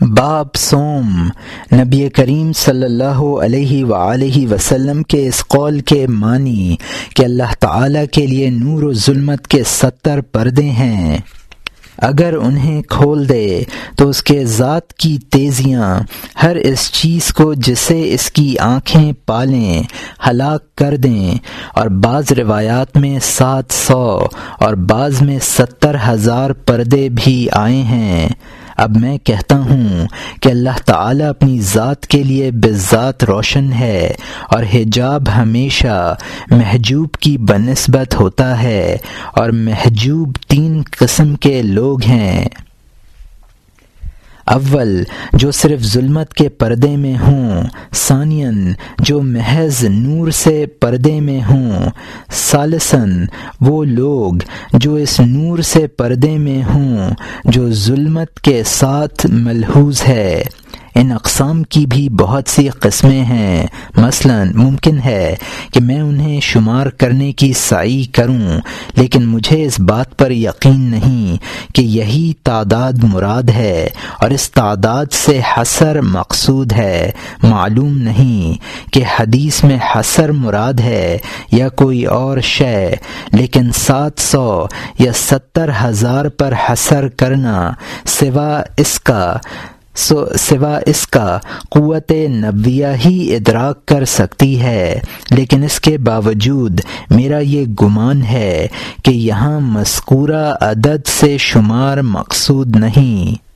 باب سوم نبی کریم صلی اللہ علیہ و وسلم کے اس قول کے معنی کہ اللہ تعالی کے لیے نور و ظلمت کے ستر پردے ہیں۔ اگر انہیں کھول دے تو اس کے ذات کی تیزیاں، ہر اس چیز کو جسے اس کی آنکھیں پالیں، ہلاک کر دیں۔ اور بعض روایات میں سات سو اور بعض میں ستر ہزار پردے بھی آئے ہیں۔ اب میں کہتا ہوں کہ اللہ تعالیٰ اپنی ذات کے لیے بذات روشن ہے اور حجاب ہمیشہ محجوب کی بنسبت ہوتا ہے اور محجوب تین قسم کے لوگ ہیں۔ اول جو صرف ظلمت کے پردے میں ہوں ثانین جو محض نور سے پردے میں ہوں، ثالثاً وہ لوگ جو اس نور سے پردے میں ہوں، جو ظلمت کے ساتھ ملحوظ ہے۔ ان اقسام کی بھی بہت سی قسمیں ہیں۔ مثلا ممکن ہے کہ میں انہیں شمار کرنے کی سعی کروں، لیکن مجھے اس بات پر یقین نہیں کہ یہی تعداد مراد ہے اور اس تعداد سے حسر مقصود ہے۔ معلوم نہیں کہ حدیث میں حسر مراد ہے یا کوئی اور شے، لیکن سات سو یا ستر ہزار پر حسر کرنا سوا اس کا سوا اس کا قوت نبیہ ہی ادراک کر سکتی ہے، لیکن اس کے باوجود میرا یہ گمان ہے کہ یہاں مذکورہ عدد سے شمار مقصود نہیں۔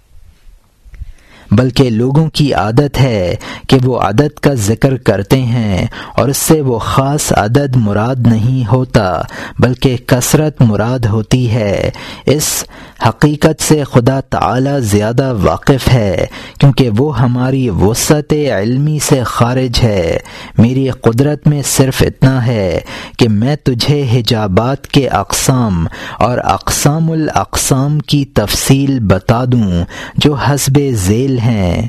بلکہ لوگوں کی عادت ہے کہ وہ عدد کا ذکر کرتے ہیں اور اس سے وہ خاص عدد مراد نہیں ہوتا، بلکہ کثرت مراد ہوتی ہے۔ اس حقیقت سے خدا تعالی زیادہ واقف ہے، کیونکہ وہ ہماری وسعت علمی سے خارج ہے۔ میری قدرت میں صرف اتنا ہے کہ میں تجھے حجابات کے اقسام اور اقسام الاقسام کی تفصیل بتا دوں، جو حسب ذیل ہیں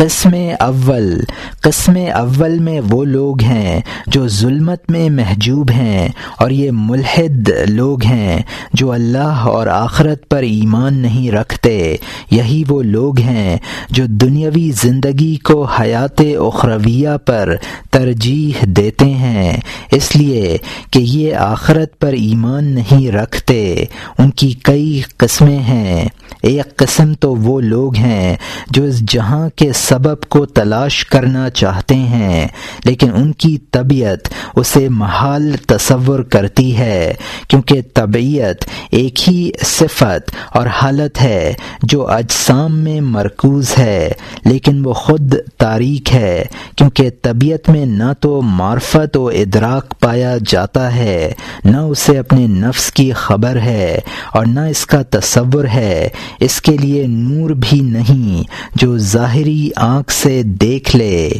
قسم اول قسم اول میں وہ لوگ ہیں جو ظلمت میں محجوب ہیں اور یہ ملحد لوگ ہیں جو اللہ اور آخرت پر ایمان نہیں رکھتے۔ یہی وہ لوگ ہیں جو دنیاوی زندگی کو حیات اخرویہ پر ترجیح دیتے ہیں۔ اس لیے کہ یہ آخرت پر ایمان نہیں رکھتے، ان کی کئی قسمیں ہیں۔ ایک قسم تو وہ لوگ ہیں جو اس جہاں کے سبب کو تلاش کرنا چاہتے ہیں، لیکن ان کی طبیعت اسے محال تصور کرتی ہے، کیونکہ طبیعت ایک ہی صفت اور حالت ہے جو اجسام میں مرکوز ہے، لیکن وہ خود تاریخ ہے، کیونکہ طبیعت میں نہ تو معرفت و ادراک پایا جاتا ہے، نہ اسے اپنے نفس کی خبر ہے اور نہ اس کا تصور ہے۔ اس کے لیے نور بھی نہیں، جو ظاہری آنکھ سے دیکھ لے۔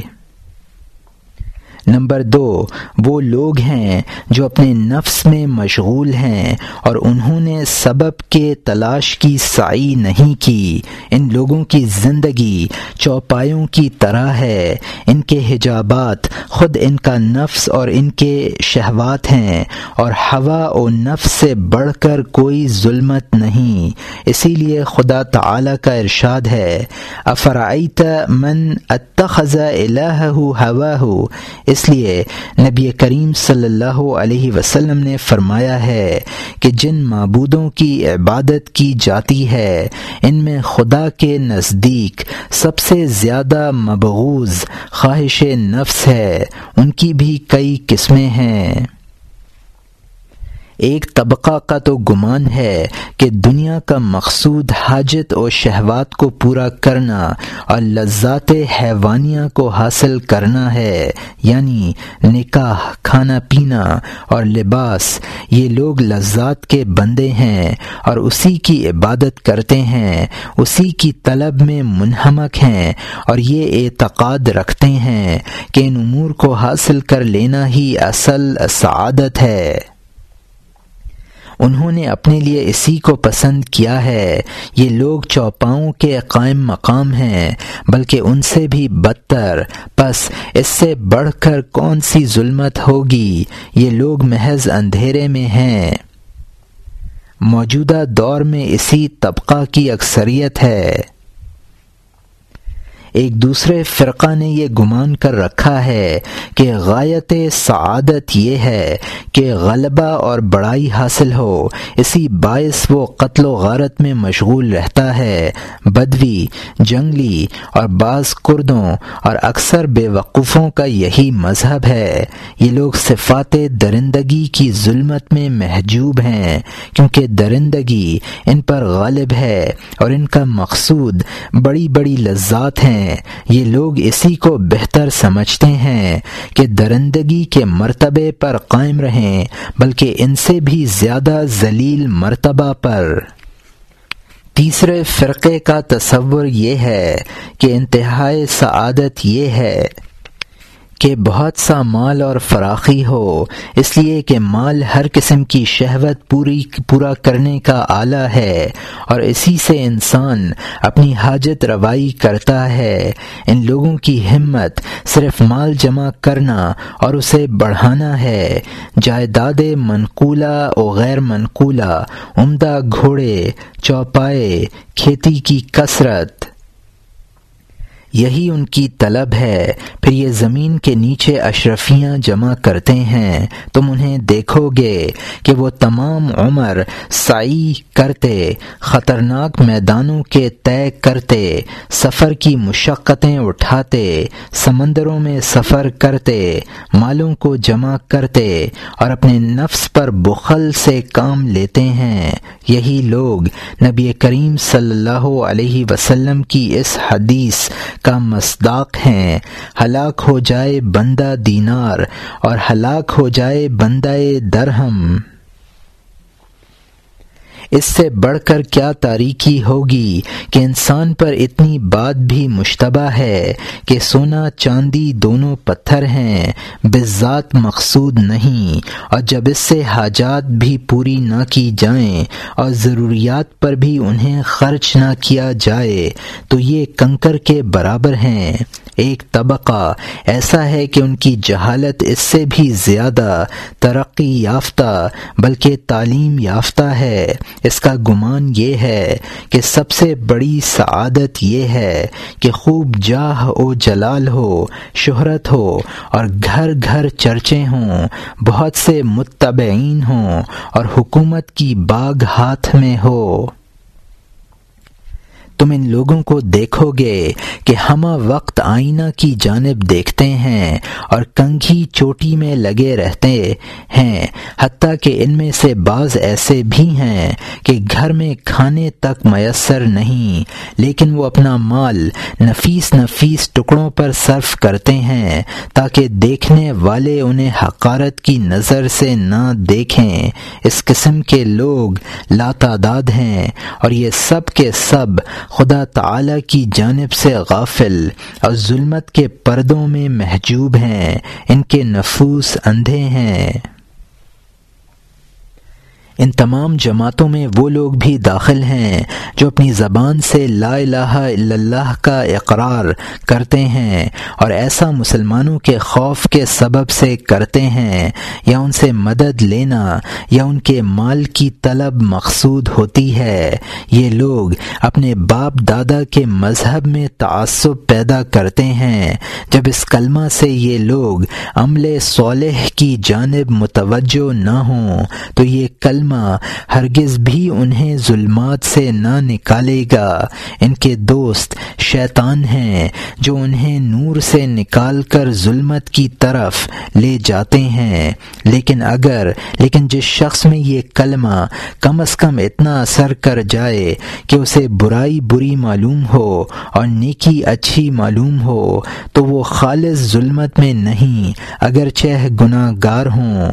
نمبر دو، وہ لوگ ہیں جو اپنے نفس میں مشغول ہیں اور انہوں نے سبب کے تلاش کی سائی نہیں کی۔ ان لوگوں کی زندگی چوپایوں کی طرح ہے۔ ان کے حجابات خود ان کا نفس اور ان کے شہوات ہیں اور ہوا و نفس سے بڑھ کر کوئی ظلمت نہیں۔ اسی لیے خدا تعالی کا ارشاد ہے افرائیت من اتخذ الہ ہوا ہو اس اس لیے نبی کریم صلی اللہ علیہ وسلم نے فرمایا ہے کہ جن معبودوں کی عبادت کی جاتی ہے، ان میں خدا کے نزدیک سب سے زیادہ مبغوض خواہش نفس ہے، ان کی بھی کئی قسمیں ہیں۔ ایک طبقہ کا تو گمان ہے کہ دنیا کا مقصود حاجت اور شہوات کو پورا کرنا اور لذات حیوانیہ کو حاصل کرنا ہے یعنی نکاح، کھانا پینا اور لباس، یہ لوگ لذات کے بندے ہیں اور اسی کی عبادت کرتے ہیں، اسی کی طلب میں منہمک ہیں اور یہ اعتقاد رکھتے ہیں کہ ان امور کو حاصل کر لینا ہی اصل سعادت ہے۔ انہوں نے اپنے لیے اسی کو پسند کیا ہے۔ یہ لوگ چوپاؤں کے قائم مقام ہیں، بلکہ ان سے بھی بدتر۔ پس اس سے بڑھ کر کون سی ظلمت ہوگی؟ یہ لوگ محض اندھیرے میں ہیں۔ موجودہ دور میں اسی طبقہ کی اکثریت ہے۔ ایک دوسرے فرقہ نے یہ گمان کر رکھا ہے کہ غایت سعادت یہ ہے کہ غلبہ اور بڑائی حاصل ہو، اسی باعث وہ قتل و غارت میں مشغول رہتا ہے، بدوی، جنگلی اور بعض کردوں اور اکثر بے وقوفوں کا یہی مذہب ہے۔ یہ لوگ صفات درندگی کی ظلمت میں محجوب ہیں، کیونکہ درندگی ان پر غالب ہے اور ان کا مقصود بڑی بڑی لذات ہیں۔ یہ لوگ اسی کو بہتر سمجھتے ہیں کہ درندگی کے مرتبے پر قائم رہیں، بلکہ ان سے بھی زیادہ ذلیل مرتبہ پر۔ تیسرے فرقے کا تصور یہ ہے کہ انتہائی سعادت یہ ہے کہ بہت سا مال اور فراخی ہو، اس لیے کہ مال ہر قسم کی شہوت پوری، پورا کرنے کا آلہ ہے، اور اسی سے انسان اپنی حاجت روائی کرتا ہے۔ ان لوگوں کی ہمت صرف مال جمع کرنا اور اسے بڑھانا ہے۔ جائیداد منقولہ و غیر منقولہ، عمدہ گھوڑے، چوپائے، کھیتی کی کثرت یہی ان کی طلب ہے۔ پھر یہ زمین کے نیچے اشرفیاں جمع کرتے ہیں۔ تم انہیں دیکھو گے کہ وہ تمام عمر سائی کرتے، خطرناک میدانوں کے طے کرتے، سفر کی مشقتیں اٹھاتے، سمندروں میں سفر کرتے، مالوں کو جمع کرتے اور اپنے نفس پر بخل سے کام لیتے ہیں۔ یہی لوگ نبی کریم صلی اللہ علیہ وسلم کی اس حدیث کا مصداق ہیں۔ ہلاک ہو جائے بندہ دینار اور ہلاک ہو جائے بندہ درہم۔ اس سے بڑھ کر کیا تاریکی ہوگی کہ انسان پر اتنی بات بھی مشتبہ ہے کہ سونا چاندی دونوں پتھر ہیں، بذات مقصود نہیں۔ اور جب اس سے حاجات بھی پوری نہ کی جائیں اور ضروریات پر بھی انہیں خرچ نہ کیا جائے، تو یہ کنکر کے برابر ہیں۔ ایک طبقہ ایسا ہے کہ ان کی جہالت اس سے بھی زیادہ ترقی یافتہ بلکہ تعلیم یافتہ ہے۔ اس کا گمان یہ ہے کہ سب سے بڑی سعادت یہ ہے کہ خوب جاہ و جلال ہو، شہرت ہو اور گھر گھر چرچے ہوں، بہت سے متبعین ہوں اور حکومت کی باغ ہاتھ میں ہو۔ تم ان لوگوں کو دیکھو گے کہ ہم وقت آئینہ کی جانب دیکھتے ہیں اور کنگھی چوٹی میں لگے رہتے ہیں، حتیٰ کہ ان میں سے بعض ایسے بھی ہیں کہ گھر میں کھانے تک میسر نہیں، لیکن وہ اپنا مال نفیس نفیس ٹکڑوں پر صرف کرتے ہیں تاکہ دیکھنے والے انہیں حقارت کی نظر سے نہ دیکھیں۔ اس قسم کے لوگ لاتعداد ہیں اور یہ سب کے سب خدا تعالی کی جانب سے غافل اور ظلمت کے پردوں میں محجوب ہیں، ان کے نفوس اندھے ہیں۔ ان تمام جماعتوں میں وہ لوگ بھی داخل ہیں جو اپنی زبان سے لا الہ الا اللہ کا اقرار کرتے ہیں اور ایسا مسلمانوں کے خوف کے سبب سے کرتے ہیں یا ان سے مدد لینا یا ان کے مال کی طلب مقصود ہوتی ہے۔ یہ لوگ اپنے باپ دادا کے مذہب میں تعصب پیدا کرتے ہیں۔ جب اس کلمہ سے یہ لوگ عمل صالح کی جانب متوجہ نہ ہوں تو یہ کلمہ ہرگز بھی انہیں ظلمات سے نہ نکالے گا۔ ان کے دوست شیطان ہیں جو انہیں نور سے نکال کر ظلمت کی طرف لے جاتے ہیں۔ لیکن اگر، لیکن جس شخص میں یہ کلمہ کم از کم اتنا اثر کر جائے کہ اسے برائی بری معلوم ہو اور نیکی اچھی معلوم ہو، تو وہ خالص ظلمت میں نہیں، اگرچہ گناہ گار ہوں۔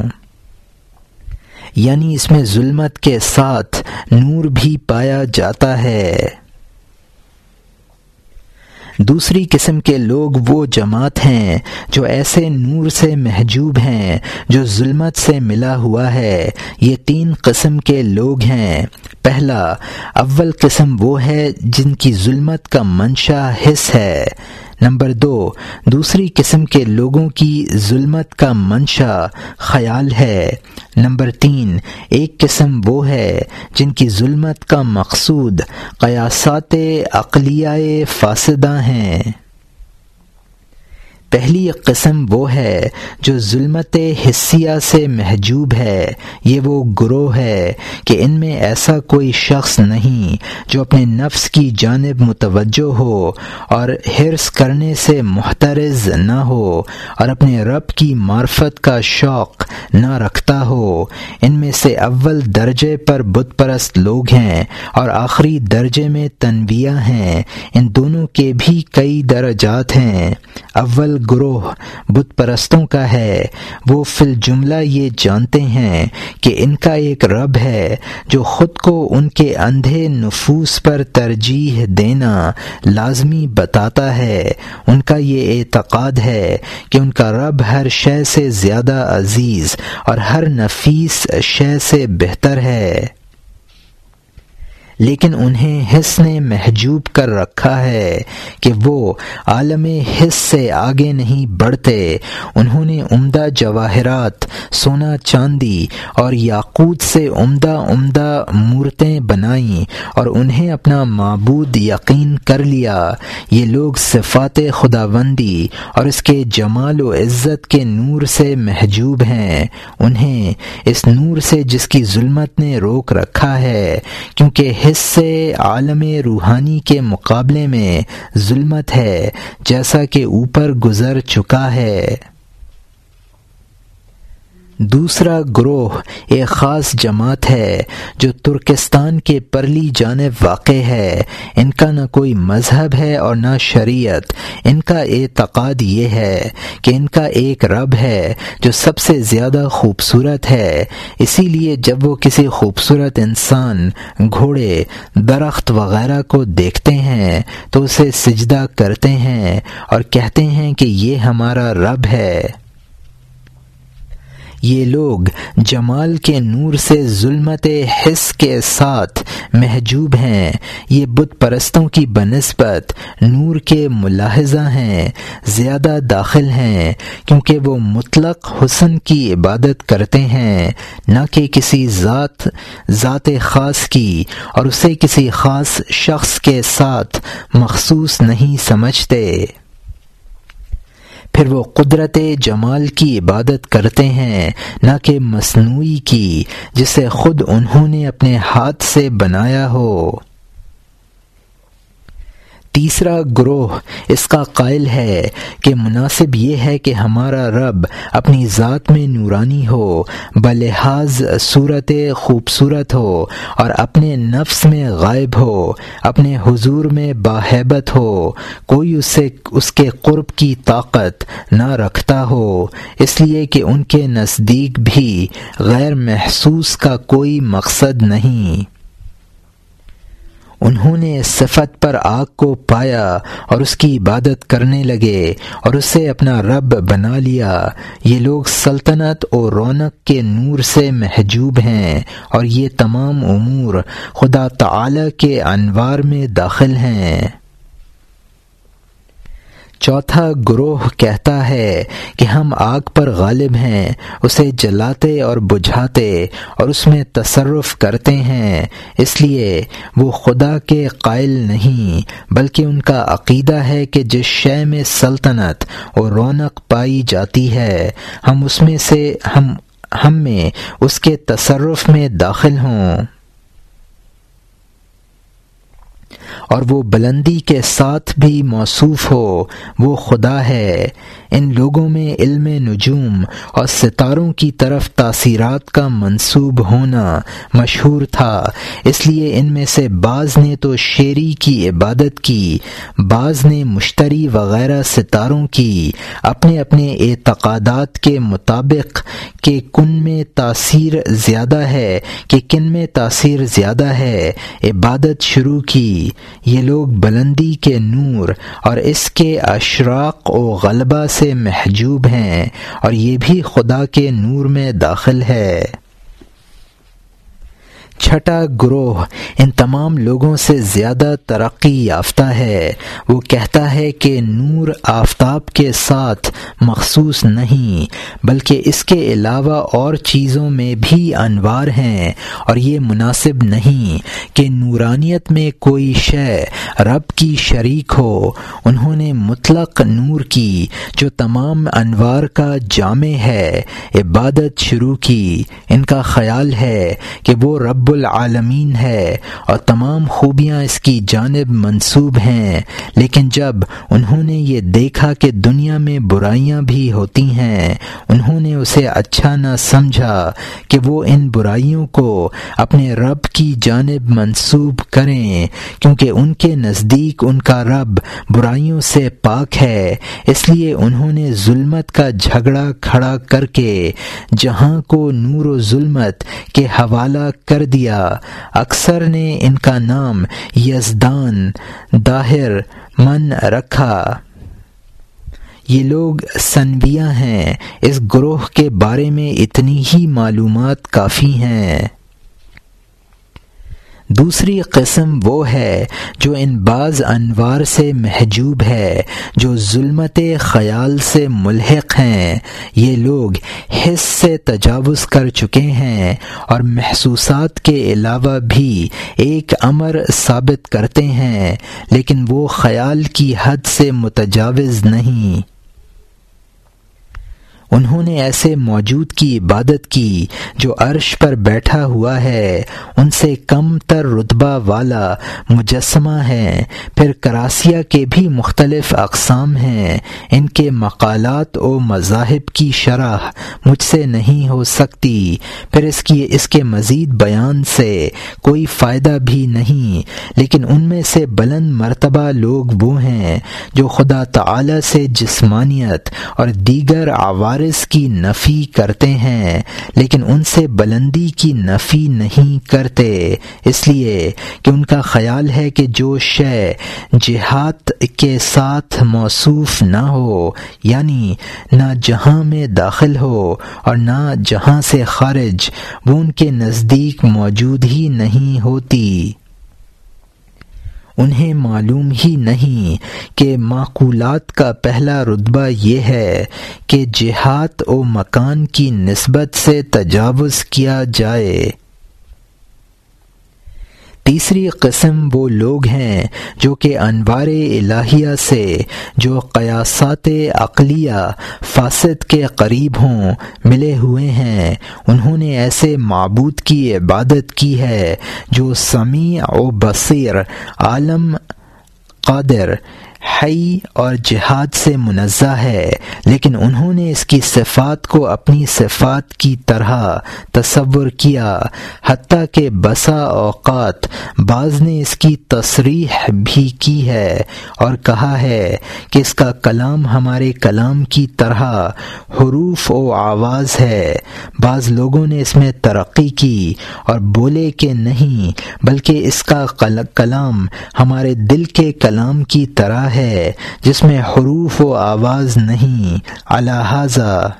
یعنی اس میں ظلمت کے ساتھ نور بھی پایا جاتا ہے۔ دوسری قسم کے لوگ وہ جماعت ہیں جو ایسے نور سے محجوب ہیں جو ظلمت سے ملا ہوا ہے۔ یہ تین قسم کے لوگ ہیں۔ پہلا، اول قسم وہ ہے جن کی ظلمت کا منشا حص ہے۔ نمبر دو، دوسری قسم کے لوگوں کی ظلمت کا منشا خیال ہے۔ نمبر تین، ایک قسم وہ ہے جن کی ظلمت کا مقصود قیاسات عقلیہ فاسدہ ہیں۔ پہلی قسم وہ ہے جو ظلمت حصیہ سے محجوب ہے، یہ وہ گروہ ہے کہ ان میں ایسا کوئی شخص نہیں جو اپنے نفس کی جانب متوجہ ہو اور حرص کرنے سے محترز نہ ہو اور اپنے رب کی معرفت کا شوق نہ رکھتا ہو۔ ان میں سے اول درجے پر بت پرست لوگ ہیں اور آخری درجے میں تنویہ ہیں۔ ان دونوں کے بھی کئی درجات ہیں۔ اول گروہ بت پرستوں کا ہے۔ وہ فی الجملہ یہ جانتے ہیں کہ ان کا ایک رب ہے جو خود کو ان کے اندھے نفوس پر ترجیح دینا لازمی بتاتا ہے۔ ان کا یہ اعتقاد ہے کہ ان کا رب ہر شے سے زیادہ عزیز اور ہر نفیس شے سے بہتر ہے۔ لیکن انہیں حص نے محجوب کر رکھا ہے کہ وہ عالم حص سے آگے نہیں بڑھتے۔ انہوں نے عمدہ جواہرات، سونا چاندی اور یاقوت سے عمدہ عمدہ مورتیں بنائیں اور انہیں اپنا معبود یقین کر لیا۔ یہ لوگ صفات خداوندی اور اس کے جمال و عزت کے نور سے محجوب ہیں۔ انہیں اس نور سے جس کی ظلمت نے روک رکھا ہے، کیونکہ حصے سے عالم روحانی کے مقابلے میں ظلمت ہے، جیسا کہ اوپر گزر چکا ہے۔ دوسرا گروہ ایک خاص جماعت ہے جو ترکستان کے پرلی جانب واقع ہے۔ ان کا نہ کوئی مذہب ہے اور نہ شریعت۔ ان کا اعتقاد یہ ہے کہ ان کا ایک رب ہے جو سب سے زیادہ خوبصورت ہے۔ اسی لیے جب وہ کسی خوبصورت انسان، گھوڑے، درخت وغیرہ کو دیکھتے ہیں، تو اسے سجدہ کرتے ہیں اور کہتے ہیں کہ یہ ہمارا رب ہے۔ یہ لوگ جمال کے نور سے ظلمت حص کے ساتھ محجوب ہیں۔ یہ بت پرستوں کی بنسبت نور کے ملاحظہ ہیں، زیادہ داخل ہیں، کیونکہ وہ مطلق حسن کی عبادت کرتے ہیں، نہ کہ کسی ذات ذات خاص کی، اور اسے کسی خاص شخص کے ساتھ مخصوص نہیں سمجھتے۔ پھر وہ قدرت جمال کی عبادت کرتے ہیں، نہ کہ مصنوعی کی، جسے خود انہوں نے اپنے ہاتھ سے بنایا ہو۔ تیسرا گروہ اس کا قائل ہے کہ مناسب یہ ہے کہ ہمارا رب اپنی ذات میں نورانی ہو، بلحاظ صورت خوبصورت ہو اور اپنے نفس میں غائب ہو، اپنے حضور میں باہیبت ہو۔ کوئی اسے اس کے قرب کی طاقت نہ رکھتا ہو، اس لیے کہ ان کے نزدیک بھی غیر محسوس کا کوئی مقصد نہیں۔ انہوں نے صفت پر آگ کو پایا اور اس کی عبادت کرنے لگے اور اسے اپنا رب بنا لیا۔ یہ لوگ سلطنت اور رونق کے نور سے محجوب ہیں اور یہ تمام امور خدا تعالی کے انوار میں داخل ہیں۔ چوتھا گروہ کہتا ہے کہ ہم آگ پر غالب ہیں، اسے جلاتے اور بجھاتے اور اس میں تصرف کرتے ہیں۔ اس لیے وہ خدا کے قائل نہیں، بلکہ ان کا عقیدہ ہے کہ جس شے میں سلطنت اور رونق پائی جاتی ہے، ہم اس میں سے، ہم ہم میں اس کے تصرف میں داخل ہوں۔ اور وہ بلندی کے ساتھ بھی موصوف ہو، وہ خدا ہے۔ ان لوگوں میں علم نجوم اور ستاروں کی طرف تاثیرات کا منصوب ہونا مشہور تھا۔ اس لیے ان میں سے بعض نے تو شیری کی عبادت کی، بعض نے مشتری وغیرہ ستاروں کی۔ اپنے اپنے اعتقادات کے مطابق کہ کن میں تاثیر زیادہ ہے، کہ کن میں تاثیر زیادہ ہے، عبادت شروع کی۔ یہ لوگ بلندی کے نور اور اس کے اشراق و غلبہ سے محجوب ہیں اور یہ بھی خدا کے نور میں داخل ہے۔ چھٹا گروہ ان تمام لوگوں سے زیادہ ترقی یافتہ ہے۔ وہ کہتا ہے کہ نور آفتاب کے ساتھ مخصوص نہیں، بلکہ اس کے علاوہ اور چیزوں میں بھی انوار ہیں۔ اور یہ مناسب نہیں کہ نورانیت میں کوئی شے رب کی شریک ہو۔ انہوں نے مطلق نور کی جو تمام انوار کا جامع ہے، عبادت شروع کی۔ ان کا خیال ہے کہ وہ رب العالمین ہے اور تمام خوبیاں اس کی جانب منسوب ہیں۔ لیکن جب انہوں نے یہ دیکھا کہ دنیا میں برائیاں بھی ہوتی ہیں، انہوں نے اسے اچھا نہ سمجھا کہ وہ ان برائیوں کو اپنے رب کی جانب منسوب کریں، کیونکہ ان کے نزدیک ان کا رب برائیوں سے پاک ہے۔ اس لیے انہوں نے ظلمت کا جھگڑا کھڑا کر کے جہاں کو نور و ظلمت کے حوالہ کر دیا۔ اکثر نے ان کا نام یزدان، داہر، من رکھا۔ یہ لوگ سنویہ ہیں، اس گروہ کے بارے میں اتنی ہی معلومات کافی ہیں۔ دوسری قسم وہ ہے جو ان بعض انوار سے محجوب ہے، جو ظلمت خیال سے ملحق ہیں۔ یہ لوگ حص سے تجاوز کر چکے ہیں اور محسوسات کے علاوہ بھی ایک امر ثابت کرتے ہیں، لیکن وہ خیال کی حد سے متجاوز نہیں۔ انہوں نے ایسے موجود کی عبادت کی جو عرش پر بیٹھا ہوا ہے۔ ان سے کم تر رتبہ والا مجسمہ ہے پھر کراسیہ کے بھی مختلف اقسام ہیں۔ ان کے مقالات و مذاہب کی شرح مجھ سے نہیں ہو سکتی۔ پھر اس کی اس کے مزید بیان سے کوئی فائدہ بھی نہیں۔ لیکن ان میں سے بلند مرتبہ لوگ وہ ہیں جو خدا تعالی سے جسمانیت اور دیگر آواز کی نفی کرتے ہیں، لیکن ان سے بلندی کی نفی نہیں کرتے۔ اس لیے کہ ان کا خیال ہے کہ جو شے جہاد کے ساتھ موصوف نہ ہو یعنی نہ جہاں میں داخل ہو اور نہ جہاں سے خارج، وہ ان کے نزدیک موجود ہی نہیں ہوتی۔ انہیں معلوم ہی نہیں کہ معقولات کا پہلا رتبہ یہ ہے کہ جہاد و مکان کی نسبت سے تجاوز کیا جائے۔ تیسری قسم وہ لوگ ہیں جو کہ انوار الہیہ سے، جو قیاسات عقلیہ فاسد کے قریب ہوں، ملے ہوئے ہیں۔ انہوں نے ایسے معبود کی عبادت کی ہے جو سمیع و بصیر، عالم قادر حی اور جہاد سے منزہ ہے، لیکن انہوں نے اس کی صفات کو اپنی صفات کی طرح تصور کیا، حتیٰ کہ بسا اوقات بعض نے اس کی تصریح بھی کی ہے اور کہا ہے کہ اس کا کلام ہمارے کلام کی طرح حروف و آواز ہے۔ بعض لوگوں نے اس میں ترقی کی اور بولے کہ نہیں، بلکہ اس کا کلام ہمارے دل کے کلام کی طرح ہے جس میں حروف و آواز نہیں الحاظہ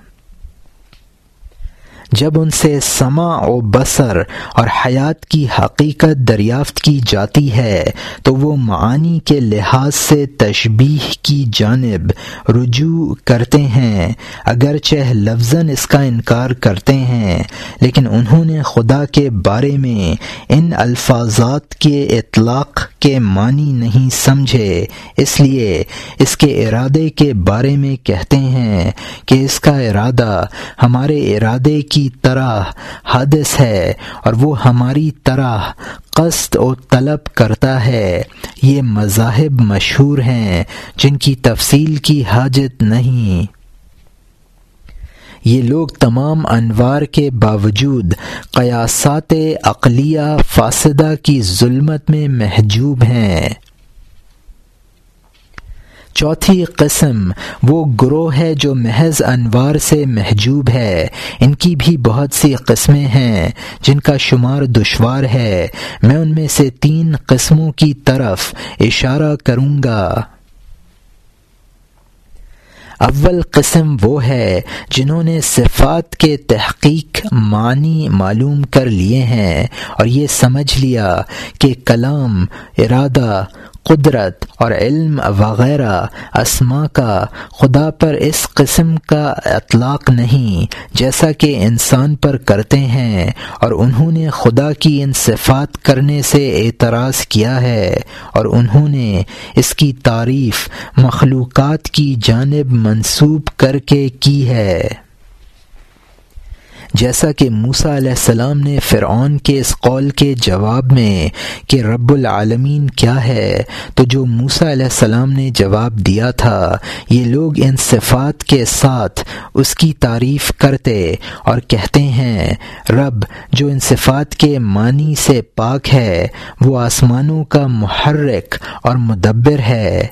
جب ان سے سما و بصر اور حیات کی حقیقت دریافت کی جاتی ہے، تو وہ معانی کے لحاظ سے تشبیح کی جانب رجوع کرتے ہیں، اگرچہ لفظ اس کا انکار کرتے ہیں۔ لیکن انہوں نے خدا کے بارے میں ان الفاظات کے اطلاق کے معنی نہیں سمجھے۔ اس لیے اس کے ارادے کے بارے میں کہتے ہیں کہ اس کا ارادہ ہمارے ارادے کی طرح حادث ہے اور وہ ہماری طرح قصد و طلب کرتا ہے۔ یہ مذاہب مشہور ہیں جن کی تفصیل کی حاجت نہیں۔ یہ لوگ تمام انوار کے باوجود قیاسات عقلیہ فاسدہ کی ظلمت میں محجوب ہیں۔ چوتھی قسم وہ گروہ ہے جو محض انوار سے محجوب ہے۔ ان کی بھی بہت سی قسمیں ہیں جن کا شمار دشوار ہے۔ میں ان میں سے تین قسموں کی طرف اشارہ کروں گا۔ اول قسم وہ ہے جنہوں نے صفات کے تحقیق معنی معلوم کر لیے ہیں اور یہ سمجھ لیا کہ کلام، ارادہ قدرت اور علم وغیرہ اسما کا خدا پر اس قسم کا اطلاق نہیں جیسا کہ انسان پر کرتے ہیں اور انہوں نے خدا کی ان صفات کرنے سے اعتراض کیا ہے اور انہوں نے اس کی تعریف مخلوقات کی جانب منسوب کر کے کی ہے۔ جیسا کہ موسا علیہ السلام نے فرعون کے اس قول کے جواب میں کہ رب العالمین کیا ہے، تو جو موسا علیہ السلام نے جواب دیا تھا، یہ لوگ ان صفات کے ساتھ اس کی تعریف کرتے اور کہتے ہیں، رب جو ان صفات کے معنی سے پاک ہے، وہ آسمانوں کا محرک اور مدبر ہے۔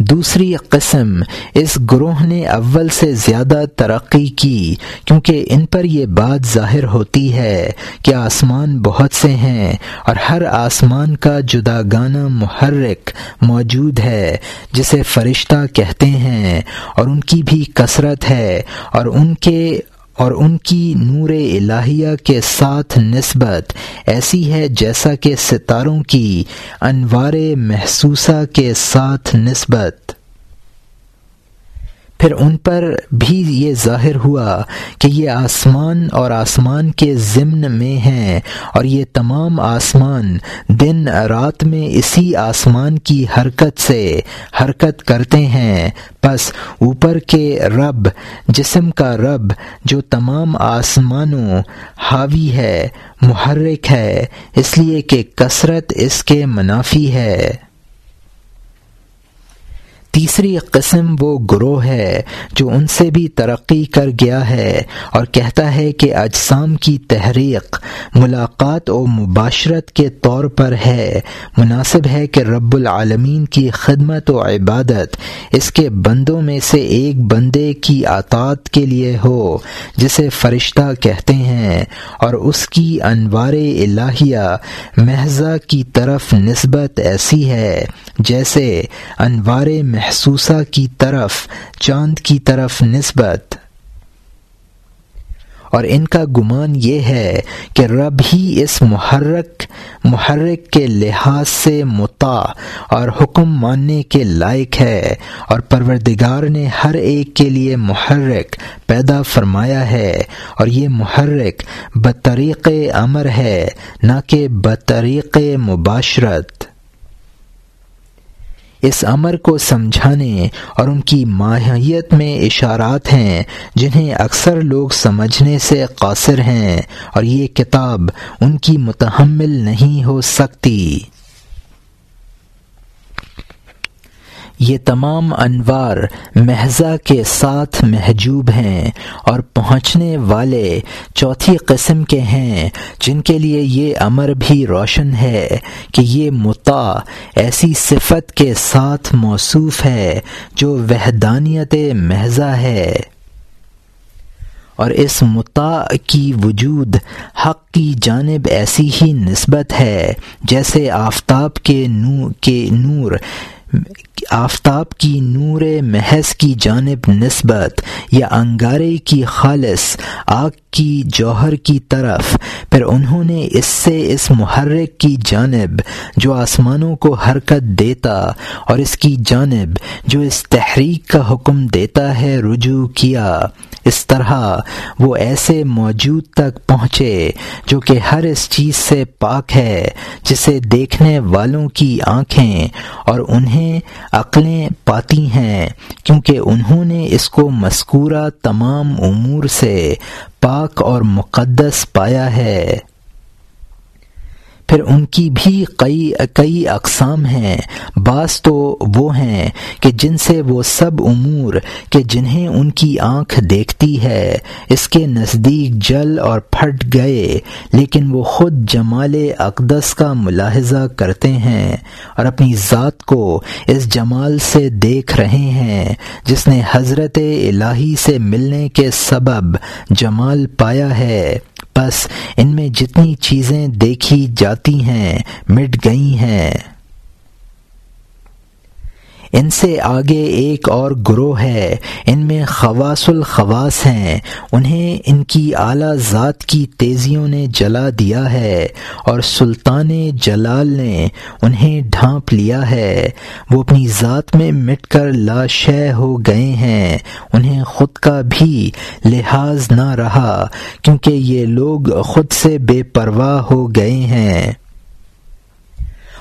دوسری قسم اس گروہ نے اول سے زیادہ ترقی کی، کیونکہ ان پر یہ بات ظاہر ہوتی ہے کہ آسمان بہت سے ہیں اور ہر آسمان کا جدا گانا محرک موجود ہے، جسے فرشتہ کہتے ہیں، اور ان کی بھی کثرت ہے، اور ان کے اور ان کی نور الہیہ کے ساتھ نسبت ایسی ہے جیسا کہ ستاروں کی انوار محسوسہ کے ساتھ نسبت۔ پھر ان پر بھی یہ ظاہر ہوا کہ یہ آسمان اور آسمان کے ضمن میں ہیں اور یہ تمام آسمان دن رات میں اسی آسمان کی حرکت سے حرکت کرتے ہیں۔ بس اوپر کے رب، جسم کا رب، جو تمام آسمانوں حاوی ہے، محرک ہے، اس لیے کہ کثرت اس کے منافی ہے۔ تیسری قسم وہ گروہ ہے جو ان سے بھی ترقی کر گیا ہے اور کہتا ہے کہ اجسام کی تحریک ملاقات و مباشرت کے طور پر ہے۔ مناسب ہے کہ رب العالمین کی خدمت و عبادت اس کے بندوں میں سے ایک بندے کی اطاعت کے لیے ہو، جسے فرشتہ کہتے ہیں، اور اس کی انوار الہیہ محضہ کی طرف نسبت ایسی ہے، جیسے انوار محسوسہ کی طرف، چاند کی طرف نسبت۔ اور ان کا گمان یہ ہے کہ رب ہی اس محرک محرک کے لحاظ سے متا اور حکم ماننے کے لائق ہے۔ اور پروردگار نے ہر ایک کے لیے محرک پیدا فرمایا ہے۔ اور یہ محرک بطریق امر ہے، نہ کہ بطریق مباشرت۔ اس امر کو سمجھانے اور ان کی ماہیت میں اشارات ہیں جنہیں اکثر لوگ سمجھنے سے قاصر ہیں اور یہ کتاب ان کی متحمل نہیں ہو سکتی۔ یہ تمام انوار محضہ کے ساتھ محجوب ہیں اور پہنچنے والے چوتھی قسم کے ہیں، جن کے لیے یہ امر بھی روشن ہے کہ یہ متا ایسی صفت کے ساتھ موصوف ہے جو وحدانیت محضہ ہے۔ اور اس متا کی وجود حق کی جانب ایسی ہی نسبت ہے جیسے آفتاب کے نور کے نور آفتاب کی نور محض کی جانب نسبت یا انگارے کی خالص آگ کی جوہر کی طرف، پھر انہوں نے اس سے اس محرک کی جانب جو آسمانوں کو حرکت دیتا اور اس کی جانب جو اس تحریک کا حکم دیتا ہے رجوع کیا۔ اس طرح وہ ایسے موجود تک پہنچے جو کہ ہر اس چیز سے پاک ہے، جسے دیکھنے والوں کی آنکھیں اور انہیں عقلیں پاتی ہیں، کیونکہ انہوں نے اس کو مذکورہ تمام امور سے پاک اور مقدس پایا ہے۔ پھر ان کی بھی کئی کئی اقسام ہیں۔ بعض تو وہ ہیں کہ جن سے وہ سب امور کہ جنہیں ان کی آنکھ دیکھتی ہے، اس کے نزدیک جل اور پھٹ گئے، لیکن وہ خود جمال اقدس کا ملاحظہ کرتے ہیں اور اپنی ذات کو اس جمال سے دیکھ رہے ہیں، جس نے حضرت الہی سے ملنے کے سبب جمال پایا ہے۔ بس ان میں جتنی چیزیں دیکھی جاتی ہیں مٹ گئی ہیں۔ ان سے آگے ایک اور گروہ ہے، ان میں خواص الخواص ہیں۔ انہیں ان کی اعلیٰ ذات کی تیزیوں نے جلا دیا ہے اور سلطان جلال نے انہیں ڈھانپ لیا ہے۔ وہ اپنی ذات میں مٹ کر لاشے ہو گئے ہیں۔ انہیں خود کا بھی لحاظ نہ رہا، کیونکہ یہ لوگ خود سے بے پرواہ ہو گئے ہیں۔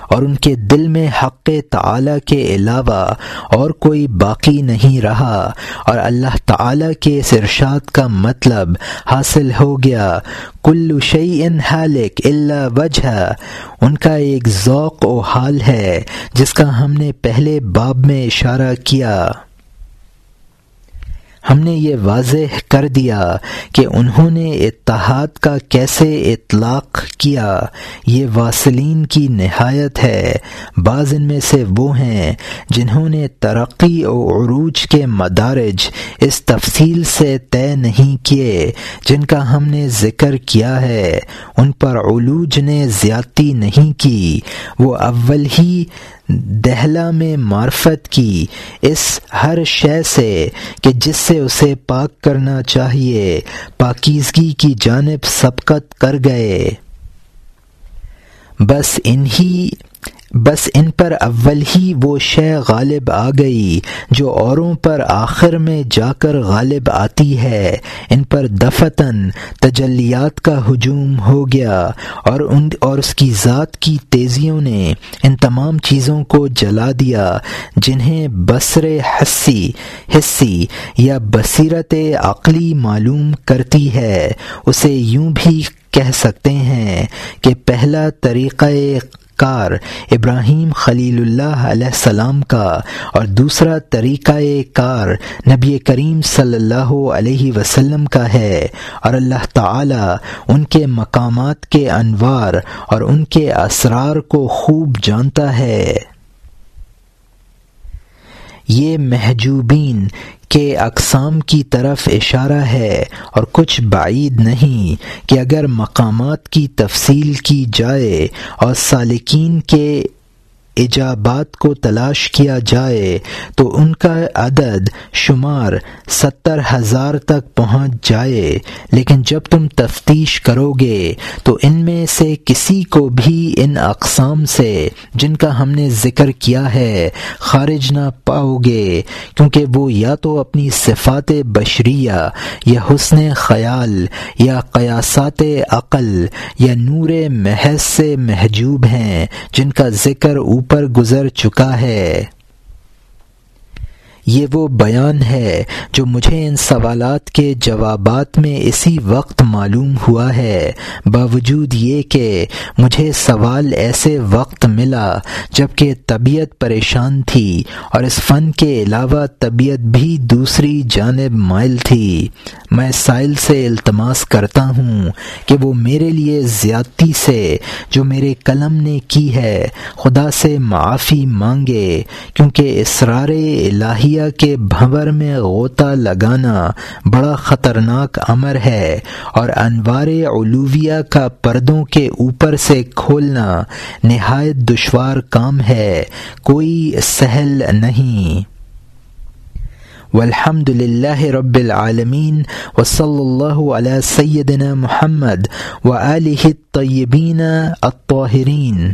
اور ان کے دل میں حق تعالی کے علاوہ اور کوئی باقی نہیں رہا اور اللہ تعالی کے اس ارشاد کا مطلب حاصل ہو گیا۔ کل شعی ان حالک اللہ وجہ ان کا ایک ذوق و حال ہے جس کا ہم نے پہلے باب میں اشارہ کیا۔ ہم نے یہ واضح کر دیا کہ انہوں نے اتحاد کا کیسے اطلاق کیا، یہ واصلین کی نہایت ہے۔ بعض ان میں سے وہ ہیں جنہوں نے ترقی و عروج کے مدارج اس تفصیل سے طے نہیں کیے، جن کا ہم نے ذکر کیا ہے۔ ان پر علوج نے زیادتی نہیں کی، وہ اول ہی دہلا میں معرفت کی اس ہر شے سے کہ جس سے اسے پاک کرنا چاہیے، پاکیزگی کی جانب سبقت کر گئے۔ بس انہی بس ان پر اول ہی وہ شے غالب آ گئی جو اوروں پر آخر میں جا کر غالب آتی ہے۔ ان پر دفتن تجلیات کا ہجوم ہو گیا اور ان اور اس کی ذات کی تیزیوں نے ان تمام چیزوں کو جلا دیا جنہیں بصر حسی حصی یا بصیرت عقلی معلوم کرتی ہے۔ اسے یوں بھی کہہ سکتے ہیں کہ پہلا طریقہ کار ابراہیم خلیل اللہ علیہ السلام کا اور دوسرا طریقہ کار نبی کریم صلی اللہ علیہ وسلم کا ہے اور اللہ تعالی ان کے مقامات کے انوار اور ان کے اسرار کو خوب جانتا ہے۔ یہ محجوبین کے اقسام کی طرف اشارہ ہے اور کچھ بعید نہیں کہ اگر مقامات کی تفصیل کی جائے اور سالکین کے ایجابات کو تلاش کیا جائے تو ان کا عدد شمار ستر ہزار تک پہنچ جائے۔ لیکن جب تم تفتیش کرو گے تو ان میں سے کسی کو بھی ان اقسام سے جن کا ہم نے ذکر کیا ہے خارج نہ پاؤ گے کیونکہ وہ یا تو اپنی صفات بشریہ یا حسن خیال یا قیاسات عقل یا نور محض سے محجوب ہیں، جن کا ذکر اوپر پر گزر چکا ہے۔ یہ وہ بیان ہے جو مجھے ان سوالات کے جوابات میں اسی وقت معلوم ہوا ہے۔ باوجود یہ کہ مجھے سوال ایسے وقت ملا جبکہ طبیعت پریشان تھی اور اس فن کے علاوہ طبیعت بھی دوسری جانب مائل تھی۔ میں سائل سے التماس کرتا ہوں کہ وہ میرے لیے زیادتی سے جو میرے قلم نے کی ہے، خدا سے معافی مانگے، کیونکہ اسرار الہیہ کے بھنور میں غوطہ لگانا بڑا خطرناک امر ہے اور انوار علویہ کا پردوں کے اوپر سے کھولنا نہایت دشوار کام ہے، کوئی سہل نہیں۔ والحمد للہ رب العالمین، وصلی اللہ علیہ سیدنا محمد و الطیبین الطاہرین۔